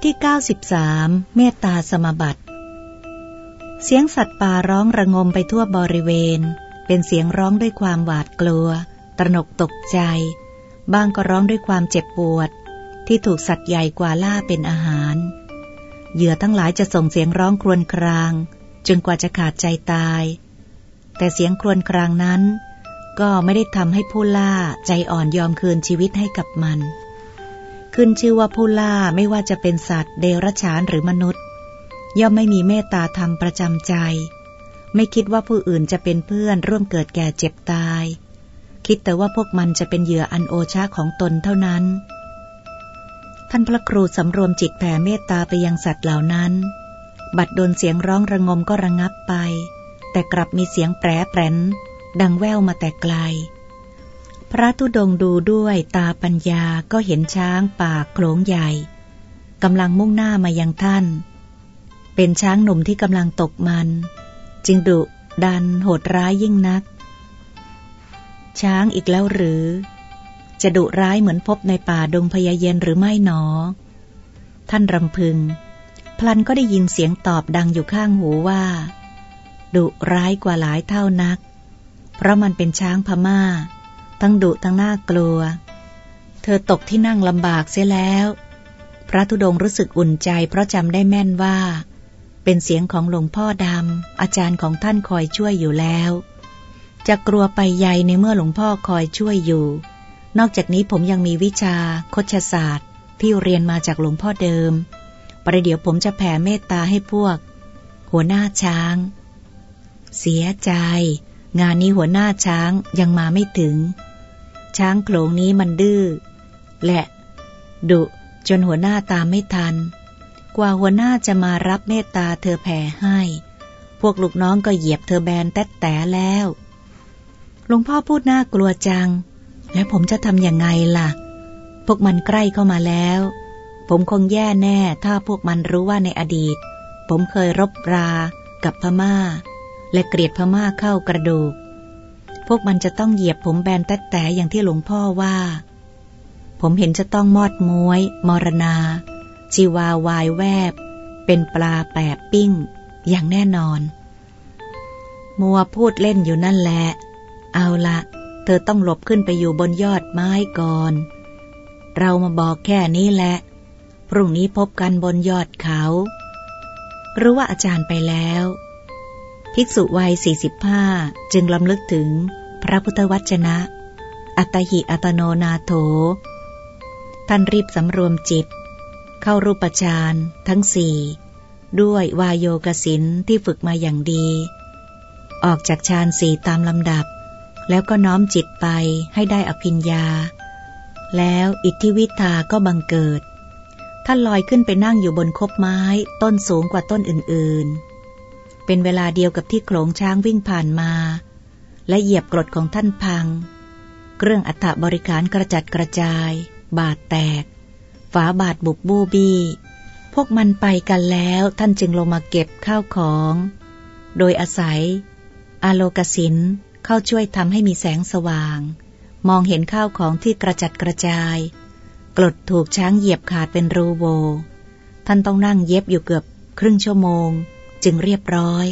ทที่ 93 เมตตาสมบัติ เสียงสัตว์ป่าร้องระงมไปทั่วบริเวณ เป็นเสียงร้องด้วยความหวาดกลัว ตระหนกตกใจ บ้างก็ร้องด้วยความเจ็บปวด ที่ถูกสัตว์ใหญ่กว่าล่าเป็นอาหาร เหยื่อทั้งหลายจะส่งเสียงร้องครวญคราง จนกว่าจะขาดใจตาย แต่เสียงครวญครางนั้น ก็ไม่ได้ทำให้ผู้ล่าใจอ่อนยอมคืนชีวิตให้กับมัน ขึ้นชื่อว่าผู้ล่าไม่ว่าจะเป็นสัตว์ เดรัจฉานหรือมนุษย์ ย่อมไม่มีเมตตาธรรมประจำใจ ไม่คิดว่าผู้อื่นจะเป็นเพื่อนร่วมเกิดแก่เจ็บตาย คิดแต่ว่าพวกมันจะเป็นเหยื่ออันโอชาของตนเท่านั้น ท่านพระครูสำรวมจิตแผ่เมตตาไปยังสัตว์เหล่านั้น บัดโดนเสียงร้องระงมก็ระงับไป แต่กลับมีเสียงแปรแปรนดังแว่วมาแต่ไกล พระธุดงดูด้วยตาปัญญาก็เห็นช้างป่าโขลงใหญ่กำลังมุ่งหน้ามายังท่าน เป็นช้างหนุ่มที่กำลังตกมัน จึงดุดันโหดร้ายยิ่งนัก ช้างอีกแล้วหรือ จะดุร้ายเหมือนพบในป่าดงพญาเย็นหรือไม่หนอ ท่านรำพึง พลันก็ได้ยินเสียงตอบดังอยู่ข้างหูว่า ดุร้ายกว่าหลายเท่านัก เพราะมันเป็นช้างพมา่า ทั้งดุทั้งน่ากลัว เธอตกที่นั่งลำบากเสียแล้ว พระธุดงรู้สึกอุ่นใจเพราะจำได้แม่นว่า เป็นเสียงของหลวงพ่อดำอาจารย์ของท่านคอยช่วยอยู่แล้ว จะกลัวไปใหญ่ในเมื่อหลวงพ่อคอยช่วยอยู่ นอกจากนี้ผมยังมีวิชาคชศาสตร์ ที่เรียนมาจากหลวงพ่อเดิม ประเดี๋ยวผมจะแผ่เมตตาให้พวก หัวหน้าช้าง เสียใจงานนี้หัวหน้าช้างยังมาไม่ถึง ช้างโขลงนี้มันดื้อและดุจนหัวหน้าตามไม่ทัน กว่าหัวหน้าจะมารับเมตตาเธอแผ่ให้ พวกลูกน้องก็เหยียบเธอแบนแต๊แต่แล้วหลวงพ่อพูดน่ากลัวจัง แล้วผมจะทำยังไงล่ะ พวกมันใกล้เข้ามาแล้ว ผมคงแย่แน่ถ้าพวกมันรู้ว่าในอดีต ผมเคยรบรา กับพมา่า และเกลียดพม่าเข้ากระดูก พวกมันจะต้องเหยียบผมแบนแต๊แต่อย่างที่หลวงพ่อว่า ผมเห็นจะต้องมอดม้วย มรณา ชีวาวายแวบ เป็นปลาแปบปิ้ง อย่างแน่นอน มัวพูดเล่นอยู่นั่นแหละ เอาละเธอต้องหลบขึ้นไปอยู่บนยอดไม้ก่อน เรามาบอกแค่นี้แหละ พรุ่งนี้พบกันบนยอดเขารู้ว่าอาจารย์ไปแล้ว ภิกษุวัยสี่สิบห้าจึงลำลึกถึง ระพุทธวจนะ อัตหิอัตโนนาโถ ท่านรีบสำรวมจิต เข้ารูปฌานทั้งสี่ ด้วยวายโยกสินที่ฝึกมาอย่างดี ออกจากฌานสี่ตามลำดับ แล้วก็น้อมจิตไปให้ได้อภิญญา แล้วอิทธิวิทาก็บังเกิด ท่านลอยขึ้นไปนั่งอยู่บนคบไม้ต้นสูงกว่าต้นอื่นๆ เป็นเวลาเดียวกับที่โขลงช้างวิ่งผ่านมา และเหยียบกรดของท่านพัง เครื่องอัฐบริการกระจัดกระจาย บาดแตก ฝาบาดบุบบูบี้ พวกมันไปกันแล้วท่านจึงลงมาเก็บข้าวของ โดยอาศัย อาโลกสินเข้าช่วยทำให้มีแสงสว่าง มองเห็นข้าวของที่กระจัดกระจาย กรดถูกช้างเหยียบขาดเป็นรูโวท่านต้องนั่งเย็บอยู่เกือบครึ่งชั่วโมง จึงเรียบร้อย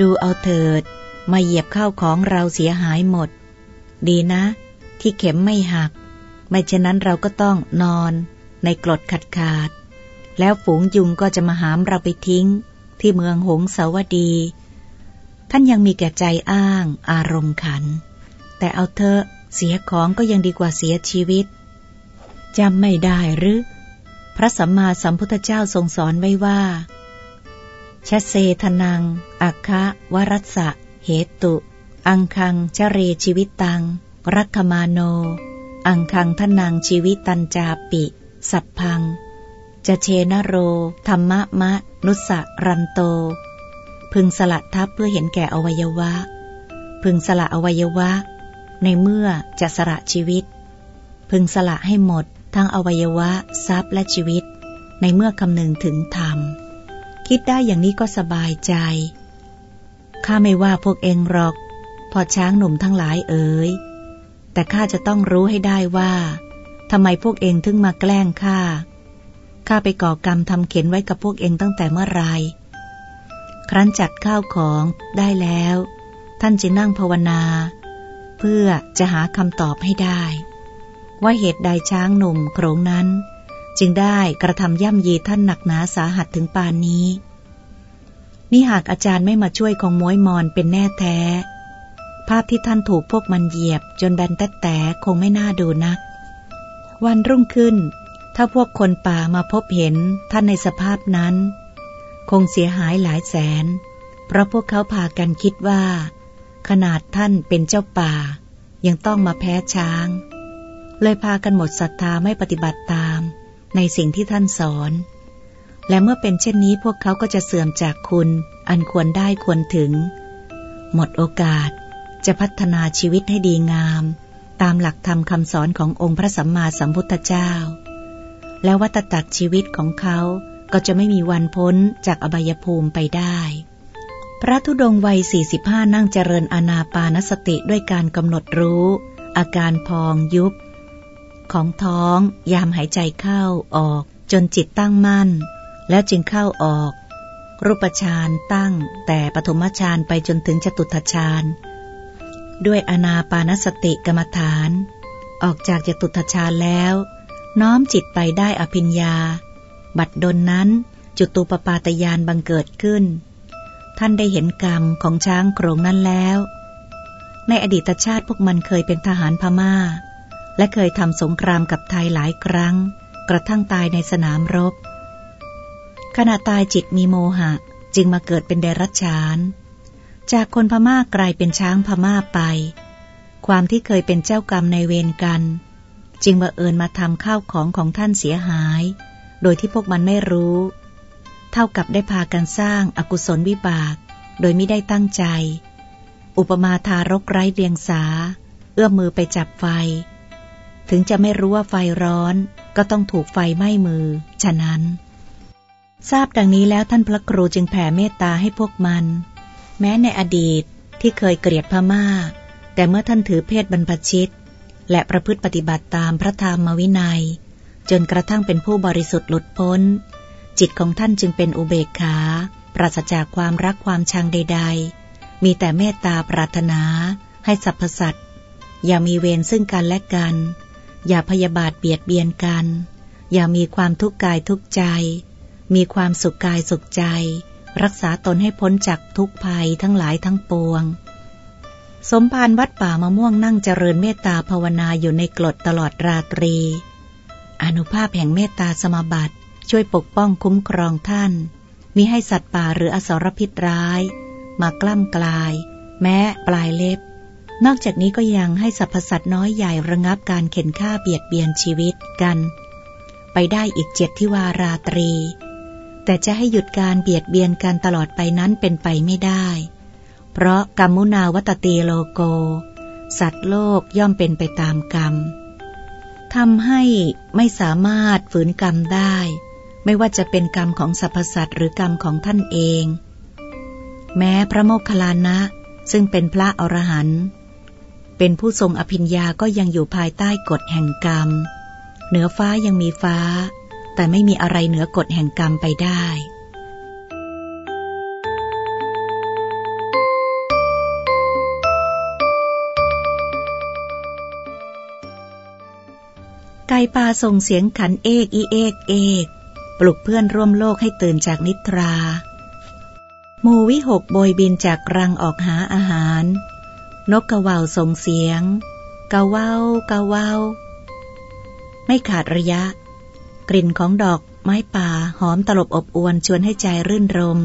ดูเอาเถิด มาเหยียบข้าวของเราเสียหายหมด ดีนะ ที่เข็มไม่หัก ไม่เช่นนั้นเราก็ต้องนอน ในกรดขัดขาด แล้วฝูงยุงก็จะมาหามเราไปทิ้ง ที่เมืองหงสาวดี ท่านยังมีแก่ใจอ้างอารมณ์ขัน แต่เอาเถอะเสียของก็ยังดีกว่าเสียชีวิตจำไม่ได้หรือ พระสัมมาสัมพุทธเจ้าทรงสอนไว้ว่า ชเซทนัง อัคคะวรัสะเหตุ อังคังชเรชีวิตตัง รัคมาโน อังคังทนังชีวิตตันจาปิ สัพพัง จะเชนโร ธรรมะมะ นุสะรันโต พึงสละทับเพื่อเห็นแก่อวัยวะ พึงสละอวัยวะ ในเมื่อจะสละชีวิต พึงสละให้หมดทั้งอวัยวะทรัพย์และชีวิต ในเมื่อคำนึงถึงธรรม คิดได้อย่างนี้ก็สบายใจ ข้าไม่ว่าพวกเองหรอก พอช้างหนุ่มทั้งหลายเอ๋ย แต่ข้าจะต้องรู้ให้ได้ว่าทำไมพวกเองถึงมาแกล้งข้า ข้าไปก่อกรรมทำเข็นไว้กับพวกเองตั้งแต่เมื่อไร ครั้นจัดข้าวของได้แล้ว ท่านจะนั่งภาวนา เพื่อจะหาคำตอบให้ได้ ว่าเหตุใดช้างหนุ่มโขงนั้น จึงได้กระทำย่ำยีท่านหนักหนาสาหัสถึงปานนี้ นี่หากอาจารย์ไม่มาช่วยของม้อยมอนเป็นแน่แท้ ภาพที่ท่านถูกพวกมันเหยียบ จนแบนแต๊แต่คงไม่น่าดูนัก วันรุ่งขึ้น ถ้าพวกคนป่ามาพบเห็นท่านในสภาพนั้น คงเสียหายหลายแสน เพราะพวกเขาพากันคิดว่า ขนาดท่านเป็นเจ้าป่า ยังต้องมาแพ้ช้าง เลยพากันหมดศรัทธาไม่ปฏิบัติตาม ในสิ่งที่ท่านสอน และเมื่อเป็นเช่นนี้พวกเขาก็จะเสื่อมจากคุณ อันควรได้ควรถึง หมดโอกาสจะพัฒนาชีวิตให้ดีงาม ตามหลักธรรมคำสอนขององค์พระสัมมาสัมพุทธเจ้า และวัตตักชีวิตของเขาก็จะไม่มีวันพ้นจากอบายภูมิไปได้ พระธุดงวัย 45 นั่งเจริญอานาปานสติด้วยการกำหนดรู้ อาการพองยุบ ของท้อง ยามหายใจเข้าออก จนจิตตั้งมั่น แล้วจึงเข้าออก รูปฌานตั้ง แต่ปฐมฌานไปจนถึงจตุตฌานด้วยอนาปานสติกรรมฐาน ออกจากจตุตฌานแล้ว น้อมจิตไปได้อภิญญา บัดดลนั้นจุตูปปาตยานบังเกิดขึ้น ท่านได้เห็นกรรมของช้างโครงนั้นแล้ว ในอดีตชาติพวกมันเคยเป็นทหารพมา่า และเคยทำสงครามกับไทยหลายครั้ง กระทั่งตายในสนามรบ ขณะตายจิตมีโมหะจึงมาเกิดเป็นเดรัจฉาน จากคนพม่ากลายเป็นช้างพม่าไป ความที่เคยเป็นเจ้ากรรมในเวรกัน จึงมาเอิญมาทำข้าวของของท่านเสียหาย โดยที่พวกมันไม่รู้ เท่ากับได้พากันสร้างอากุศลวิบาก โดยไม่ได้ตั้งใจ อุปมาทารกไร้เดียงสา เอื้อมมือไปจับไฟ ถึงจะไม่รู้ว่าไฟร้อน ก็ต้องถูกไฟไหม้มือ ฉะนั้น ทราบดังนี้แล้วท่านพระครูจึงแผ่เมตตาให้พวกมัน แม้ในอดีตที่เคยเกลียดพมา่า แต่เมื่อท่านถือเพศบรรพชิต และประพฤติปฏิบัติตามพระธรรมวินัย จนกระทั่งเป็นผู้บริสุทธิ์หลุดพ้น จิตของท่านจึงเป็นอุเบกขา ปราศจากความรักความชังใด ๆ มีแต่เมตตาปรารถนาให้สรรพสัตว์อย่ามีเวรซึ่งกันและกัน อย่าพยาบาทเบียดเบียนกัน อย่ามีความทุกข์กายทุกใจ มีความสุขกายสุขใจ รักษาตนให้พ้นจากทุกภัยทั้งหลายทั้งปวง สมภารวัดป่ามะม่วงนั่งเจริญเมตตาภาวนาอยู่ในกรดตลอดราตรี อนุภาพแห่งเมตตาสมบัติช่วยปกป้องคุ้มครองท่าน มิให้สัตว์ป่าหรืออสรพิษร้าย มากล้ำกลาย แม้ปลายเล็บ นอกจากนี้ก็ยังให้สรรพสัตว์น้อยใหญ่ระงับการเข็นฆ่าเบียดเบียนชีวิตกัน ไปได้อีกเจ็ดที่วาราตรี แต่จะให้หยุดการเบียดเบียนกันตลอดไปนั้นเป็นไปไม่ได้ เพราะกรรมุนาวัตตีโลโก สัตว์โลกย่อมเป็นไปตามกรรมทำให้ไม่สามารถฝืนกรรมได้ ไม่ว่าจะเป็นกรรมของสรรพสัตว์หรือกรรมของท่านเอง แม้พระโมคคัลลานะ ซึ่งเป็นพระอรหันต์ เป็นผู้ทรงอภิญญาก็ยังอยู่ภายใต้กฎแห่งกรรม เหนือฟ้ายังมีฟ้า แต่ไม่มีอะไรเหนือกฎแห่งกรรมไปได้ไก่ป่าส่งเสียงขันเอกอีเอกเอกปลุกเพื่อนร่วมโลกให้ตื่นจากนิทรา หมูวิหกโบยบินจากรังออกหาอาหาร นกกระว่าส่งเสียงกะว่าวกะว่าวไม่ขาดระยะ กลิ่นของดอกไม้ป่าหอมตลบอบอวนชวนให้ใจรื่นรม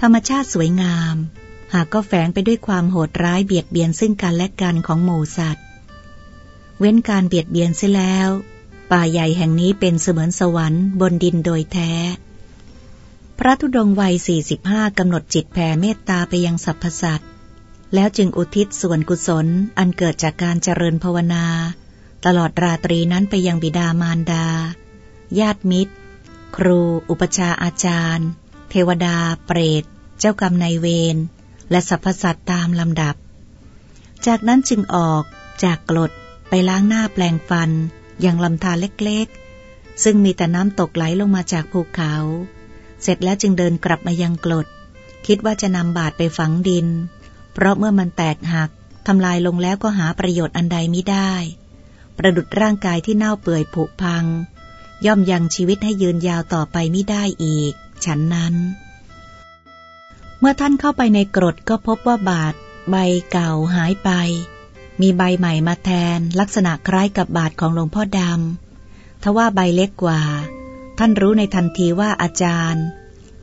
ธรรมชาติสวยงาม หากก็แฝงไปด้วยความโหดร้ายเบียดเบียนซึ่งกันและกันของหมูสัตว์ เว้นการเบียดเบียนเสียแล้ว ป่าใหญ่แห่งนี้เป็นเสมือนสวรรค์บนดินโดยแท้ พระธุดงวัย 45 กำหนดจิตแผ่เมตตาไปยังสรรพสัตว์ แล้วจึงอุทิศส่วนกุศลอันเกิดจากการเจริญภาวนา ตลอดราตรีนั้นไปยังบิดามารดา ญาติมิตร ครู อุปชาอาจารย์ เทวดา เปรต เจ้ากรรมนายเวร และสรรพสัตว์ตามลำดับ จากนั้นจึงออกจากกรดไปล้างหน้าแปลงฟันอย่างลำธารเล็กๆ ซึ่งมีแต่น้ำตกไหลลงมาจากภูเขา เสร็จแล้วจึงเดินกลับมายังกรดคิดว่าจะนำบาดไปฝังดิน เพราะเมื่อมันแตกหักทำลายลงแล้วก็หาประโยชน์อันใดไม่ได้ ประดุดร่างกายที่เน่าเปื่อยผุพัง ย่อมยังชีวิตให้ยืนยาวต่อไปไม่ได้อีก ฉันนั้น เมื่อท่านเข้าไปในกรดก็พบว่าบาดใบเก่าหายไป มีใบใหม่มาแทนลักษณะคล้ายกับบาดของหลวงพ่อดำทว่าใบเล็กกว่า ท่านรู้ในทันทีว่าอาจารย์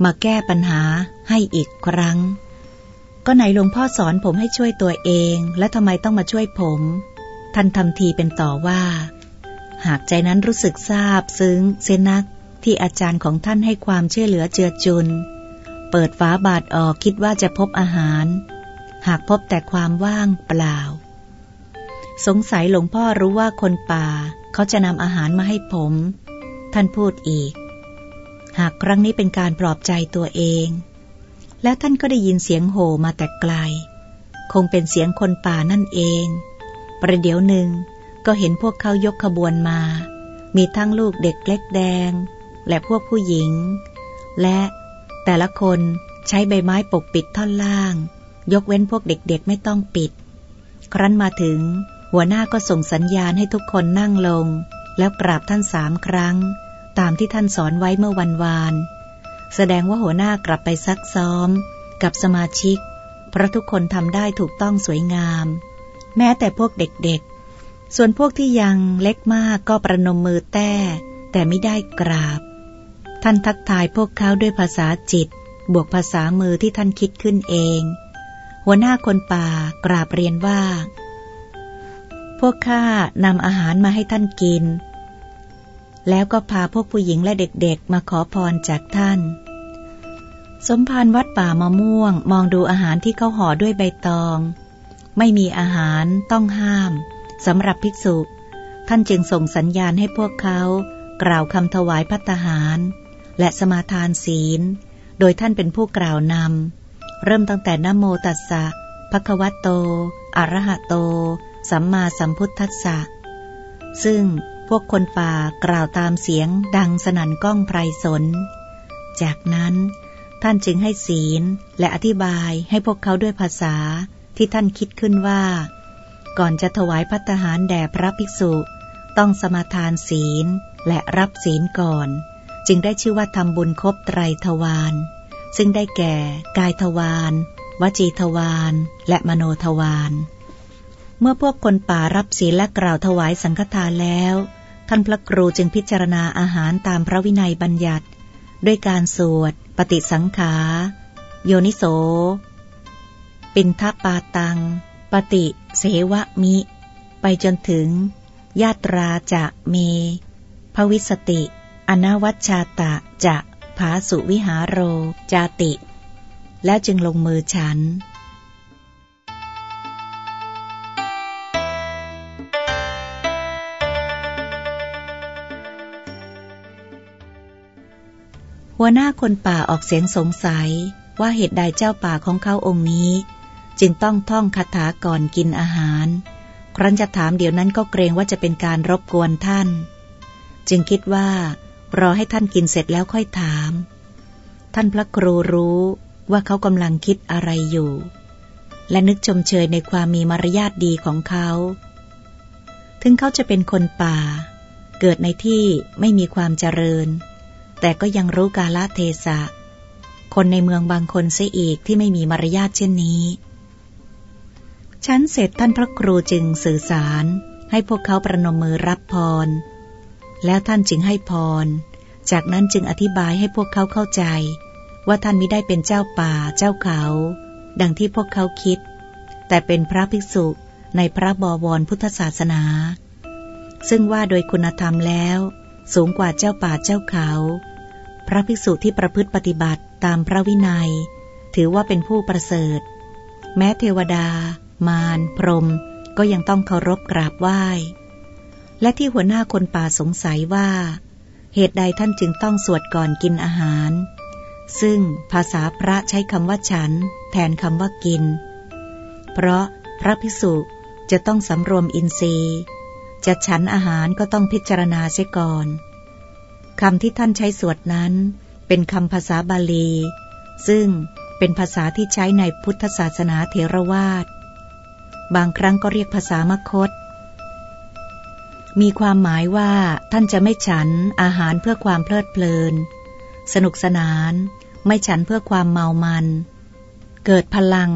มาแก้ปัญหาให้อีกครั้ง ก็ไหนหลวงพ่อสอนผมให้ช่วยตัวเอง และทำไมต้องมาช่วยผม ท่านทำทีเป็นต่อว่า หากใจนั้นรู้สึกซาบซึ้งเซนักที่อาจารย์ของท่านให้ความช่วยเหลือเจือจุน เปิดฝาบาทออกคิดว่าจะพบอาหาร หากพบแต่ความว่างเปล่า สงสัยหลวงพ่อรู้ว่าคนป่า เขาจะนำอาหารมาให้ผม ท่านพูดอีก หากครั้งนี้เป็นการปลอบใจตัวเอง แล้วท่านก็ได้ยินเสียงโห่มาแต่ไกล คงเป็นเสียงคนป่านั่นเอง ประเดี๋ยวหนึ่งก็เห็นพวกเขายกขบวนมา มีทั้งลูกเด็กเล็กแดง และพวกผู้หญิง และแต่ละคนใช้ใบไม้ปกปิดท่อนล่าง ยกเว้นพวกเด็กๆไม่ต้องปิด ครั้นมาถึง หัวหน้าก็ส่งสัญญาณให้ทุกคนนั่งลง แล้วกราบท่านสามครั้ง ตามที่ท่านสอนไว้เมื่อวันวาน แสดงว่าหัวหน้ากลับไปซักซ้อม กับสมาชิก เพราะทุกคนทำได้ถูกต้องสวยงาม แม้แต่พวกเด็กๆ ส่วนพวกที่ยังเล็กมากก็ประนมมือแต้ แต่ไม่ได้กราบ ท่านทักทายพวกเขาด้วยภาษาจิต บวกภาษามือที่ท่านคิดขึ้นเอง หัวหน้าคนป่ากราบเรียนว่า พวกข้านำอาหารมาให้ท่านกินแล้วก็พาพวกผู้หญิงและเด็กๆ มาขอพรจากท่าน สมภารวัดป่ามะม่วง มองดูอาหารที่เขาห่อด้วยใบตอง ไม่มีอาหารต้องห้ามสำหรับภิกษุ ท่านจึงส่งสัญญาณให้พวกเขา กล่าวคำถวายพัตหาร และสมาทานศีล โดยท่านเป็นผู้กล่าวนำ เริ่มตั้งแต่นโมตัสสะภควะโต อรหะโต สัมมาสัมพุทธัสสะ ซึ่งพวกคนป่ากล่าวตามเสียงดังสนั่นก้องไพรสน จากนั้น ท่านจึงให้ศีลและอธิบายให้พวกเขาด้วยภาษาที่ท่านคิดขึ้นว่า ก่อนจะถวายพัตหารแด่พระภิกษุ ต้องสมาทานศีลและรับศีลก่อน จึงได้ชื่อว่าทำบุญครบไตรทวารซึ่งได้แก่กายทวารวจีทวารและมโนทวารเมื่อพวกคนป่ารับศีลและกล่าวถวายสังฆทานแล้ว ท่านพระครูจึงพิจารณาอาหารตามพระวินัยบัญญัติ ด้วยการสวด ปฏิสังขา โยนิโส ปินทปาตัง ปฏิเสวะมิ ไปจนถึง ญาตราจะเม ภวิสติ อนาวัชชาตะจะผาสุวิหารโร จาติ แล้วจึงลงมือฉัน หัวหน้าคนป่าออกเสียงสงสัยว่าเหตุใดเจ้าป่าของเขาองค์นี้ จึงต้องท่องคาถาก่อนกินอาหาร ครั้นจะถามเดี๋ยวนั้นก็เกรงว่าจะเป็นการรบกวนท่าน จึงคิดว่ารอให้ท่านกินเสร็จแล้วค่อยถาม ท่านพระครูรู้ว่าเขากำลังคิดอะไรอยู่ และนึกชมเชยในความมีมารยาทดีของเขา ถึงเขาจะเป็นคนป่า เกิดในที่ไม่มีความเจริญ แต่ก็ยังรู้กาลเทศะ คนในเมืองบางคนเสียอีกที่ไม่มีมารยาทเช่นนี้ ชั้นเสร็จท่านพระครูจึงสื่อสาร ให้พวกเขาประนมมือรับพร แล้วท่านจึงให้พร จากนั้นจึงอธิบายให้พวกเขาเข้าใจ ว่าท่านมิได้เป็นเจ้าป่าเจ้าเขา ดังที่พวกเขาคิด แต่เป็นพระภิกษุในพระบวรพุทธศาสนา ซึ่งว่าโดยคุณธรรมแล้ว สูงกว่าเจ้าป่าเจ้าเขา พระภิกษุที่ประพฤติปฏิบัติตามพระวินัย ถือว่าเป็นผู้ประเสริฐ แม้เทวดา มารพรหมก็ยังต้องเคารพกราบไหว้ และที่หัวหน้าคนป่าสงสัยว่า เหตุใดท่านจึงต้องสวดก่อนกินอาหาร ซึ่งภาษาพระใช้คำว่าฉัน แทนคำว่ากิน เพราะพระภิกษุจะต้องสำรวมอินทรีย์ จะฉันอาหารก็ต้องพิจารณาเสียก่อน คำที่ท่านใช้สวดนั้น เป็นคำภาษาบาลี ซึ่งเป็นภาษาที่ใช้ในพุทธศาสนาเถรวาท บางครั้งก็เรียกภาษามคต มีความหมายว่าท่านจะไม่ฉันอาหารเพื่อความเพลิดเพลิน สนุกสนาน ไม่ฉันเพื่อความเมามัน เกิดพลัง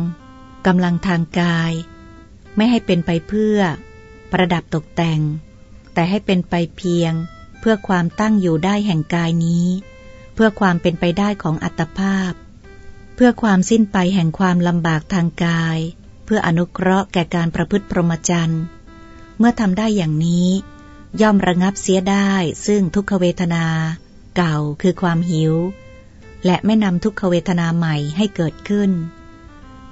กำลังทางกาย ไม่ให้เป็นไปเพื่อ ประดับตกแต่ง แต่ให้เป็นไปเพียง เพื่อความตั้งอยู่ได้แห่งกายนี้ เพื่อความเป็นไปได้ของอัตภาพ เพื่อความสิ้นไปแห่งความลำบากทางกาย เพื่ออนุเคราะห์แก่การประพฤติพรหมจรรย์เมื่อทำได้อย่างนี้ ย่อมระงับเสียได้ซึ่งทุกขเวทนา เก่าคือความหิว และไม่นำทุกขเวทนาใหม่ให้เกิดขึ้น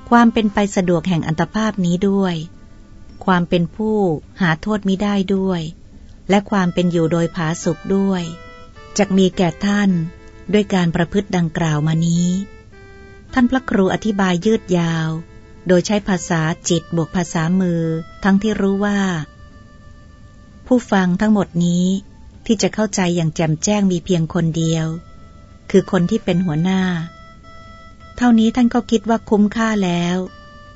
ความเป็นไปสะดวกแห่งอัตภาพนี้ด้วย ความเป็นผู้หาโทษมิได้ด้วย และความเป็นอยู่โดยผาสุขด้วยจะมีแก่ท่านด้วยการประพฤติดังกล่าวมานี้ ท่านพระครูอธิบายยืดยาว โดยใช้ภาษาจิตบวกภาษามือ ทั้งที่รู้ว่า ผู้ฟังทั้งหมดนี้ที่จะเข้าใจอย่างแจ่มแจ้งมีเพียงคนเดียว คือคนที่เป็นหัวหน้า เท่านี้ท่านก็คิดว่าคุ้มค่าแล้ว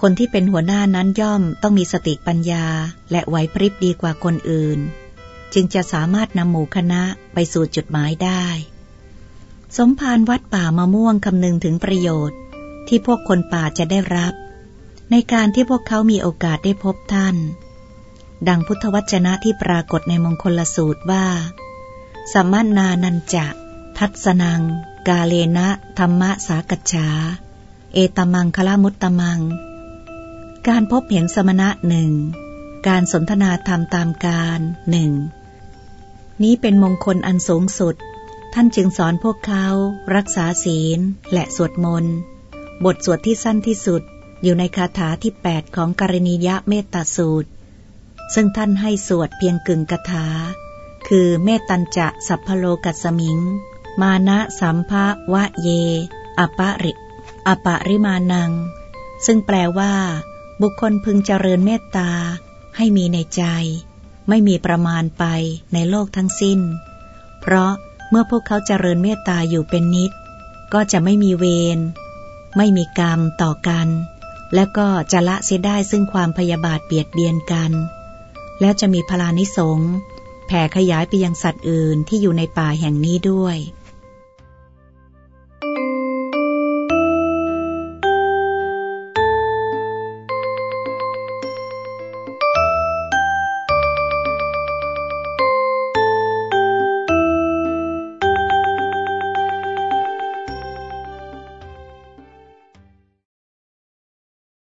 คนที่เป็นหัวหน้านั้นย่อมต้องมีสติปัญญา และไหวพริบดีกว่าคนอื่น จึงจะสามารถนำหมู่คณะไปสู่จุดหมายได้ สมภารวัดป่ามะม่วงคำนึงถึงประโยชน์ ที่พวกคนป่าจะได้รับ ในการที่พวกเขามีโอกาสได้พบท่าน ดังพุทธวจนะที่ปรากฏในมงคลสูตรว่าสัมมานานันจะ ทัศนัง กาเลนะธรรมะสากัจฉา เอตมังคละมุตตมัง การพบเห็นสมณะหนึ่งการสนทนาธรรมตามการหนึ่ง นี้เป็นมงคลอันสูงสุด ท่านจึงสอนพวกเขา รักษาศีล และสวดมนต์ บทสวดที่สั้นที่สุดอยู่ในคาถาที่ 8 ของกรณียะเมตตาสูตร ซึ่งท่านให้สวดเพียงกึ่งคาถา คือเมตตัญจะสัพพโลกัสมิง มานะสัมภะวะเย อปะริอปะริมานัง ซึ่งแปลว่า บุคคลพึงเจริญเมตตาให้มีในใจ ไม่มีประมาณไปในโลกทั้งสิ้น เพราะเมื่อพวกเขาเจริญเมตตาอยู่เป็นนิด ก็จะไม่มีเวร ไม่มีกรรมต่อกัน และก็จะละเสียได้ซึ่งความพยาบาทเบียดเบียนกัน แล้วจะมีพลานิสงแผ่ขยายไปยังสัตว์อื่นที่อยู่ในป่าแห่งนี้ด้วย